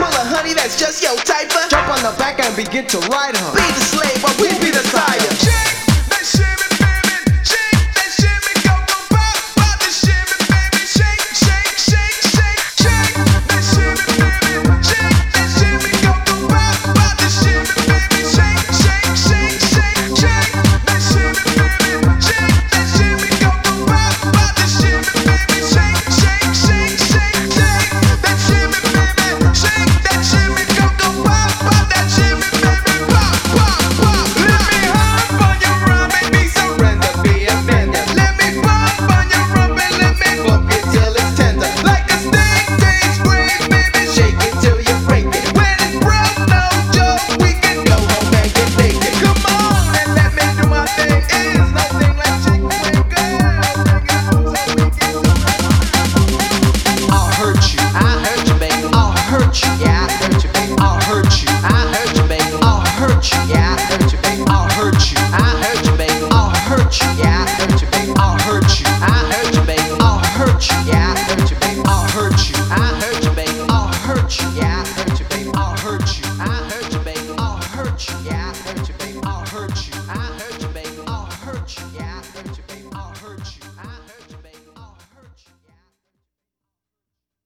Pull a honey that's just your type. Jump on the back and begin to ride her. Be the slave, but we be the sire. Don't you